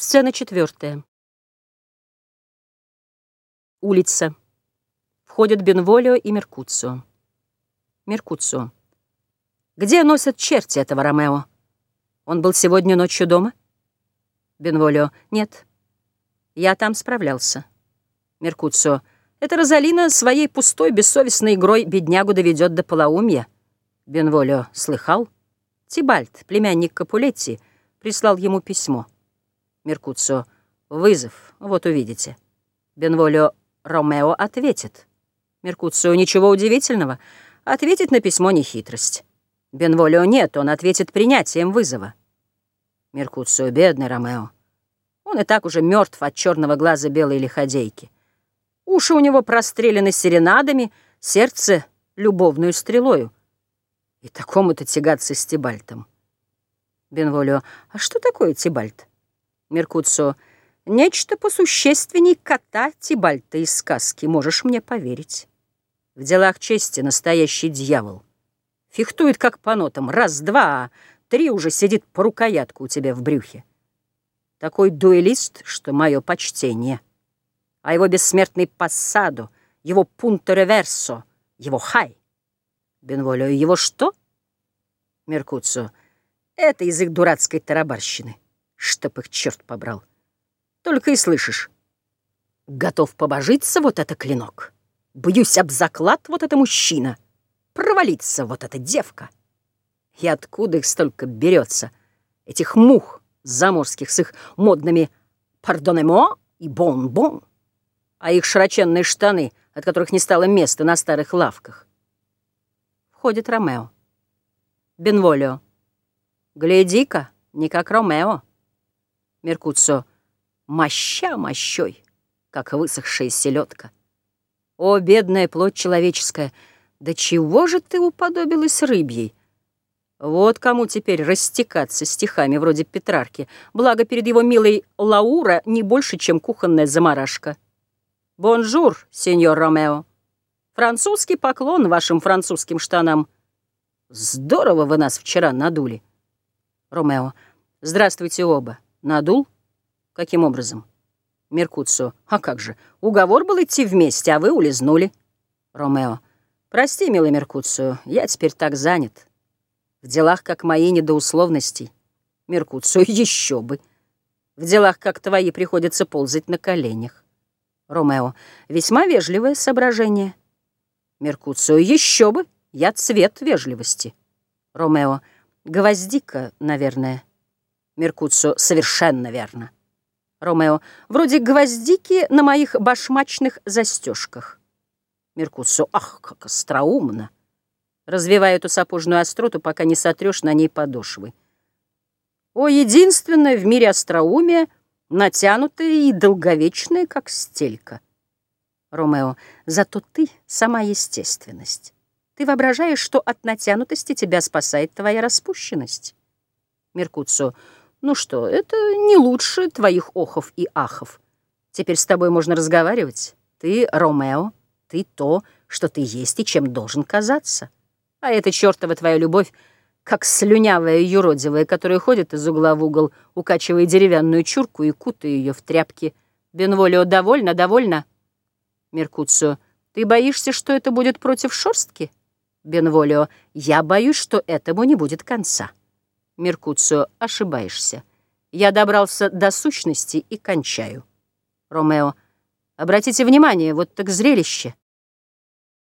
Сцена четвертая. Улица. Входят Бенволио и Меркуцио. Меркуцио. Где носят черти этого Ромео? Он был сегодня ночью дома? Бенволио. Нет. Я там справлялся. Меркуцио. Это Розалина своей пустой, бессовестной игрой беднягу доведет до полоумья. Бенволио. Слыхал? Тибальт, племянник Капулетти, прислал ему письмо. Меркуцио. Вызов. Вот увидите. Бенволио. Ромео ответит. Меркуцио. Ничего удивительного. Ответить на письмо не хитрость. Бенволио. Нет, он ответит принятием вызова. Меркуцио. Бедный Ромео. Он и так уже мертв от черного глаза белой лиходейки. Уши у него прострелены серенадами, сердце — любовную стрелою. И такому-то тягаться с Тибальтом. Бенволио. А что такое Тибальт? Меркуцио. Нечто посущественней кота Тибальта из сказки, можешь мне поверить. В делах чести настоящий дьявол. Фехтует как по нотам, раз-два, три уже сидит по рукоятку у тебя в брюхе. Такой дуэлист, что мое почтение. А его бессмертный пассадо, его пунто-реверсо, его хай. Бенволио, его что? Меркуцио. Это язык дурацкой тарабарщины чтоб их черт побрал. Только и слышишь. Готов побожиться вот это клинок. Бьюсь об заклад вот это мужчина. Провалиться вот эта девка. И откуда их столько берется, этих мух заморских с их модными «пардонемо» и «бон-бон», а их широченные штаны, от которых не стало места на старых лавках. Входит Ромео. Бенволио. Гляди-ка, не как Ромео. Меркуцо. Моща мощой, как высохшая селедка. О, бедная плоть человеческая, да чего же ты уподобилась рыбьей? Вот кому теперь растекаться стихами вроде Петрарки, благо перед его милой Лаура не больше, чем кухонная заморашка. Bonjour, сеньор Ромео. Французский поклон вашим французским штанам. Здорово вы нас вчера надули. Ромео. Здравствуйте оба. Надул? Каким образом? Меркуцио. А как же? Уговор был идти вместе, а вы улизнули. Ромео. Прости, милый Меркуцио, я теперь так занят. В делах, как мои, не до условностей. Меркуцио. Еще бы. В делах, как твои, приходится ползать на коленях. Ромео. Весьма вежливое соображение. Меркуцио. Еще бы. Я цвет вежливости. Ромео. Гвоздика, наверное. Меркуцио, совершенно верно. Ромео, вроде гвоздики на моих башмачных застежках. Меркуцио, ах, как остроумно. Развивая эту сапожную остроту, пока не сотрешь на ней подошвы. О, единственное в мире остроумие, натянутое и долговечное, как стелька. Ромео, зато ты — сама естественность. Ты воображаешь, что от натянутости тебя спасает твоя распущенность. Меркуцио, ну что, это не лучше твоих охов и ахов. Теперь с тобой можно разговаривать. Ты Ромео, ты то, что ты есть и чем должен казаться. А эта чертова твоя любовь, как слюнявая юродивая, которая ходит из угла в угол, укачивая деревянную чурку и кутая ее в тряпки. Бенволио, довольно, довольно. Меркуцио, ты боишься, что это будет против шорстки? Бенволио, я боюсь, что этому не будет конца. Меркуцио, ошибаешься. Я добрался до сущности и кончаю. Ромео, обратите внимание, вот так зрелище.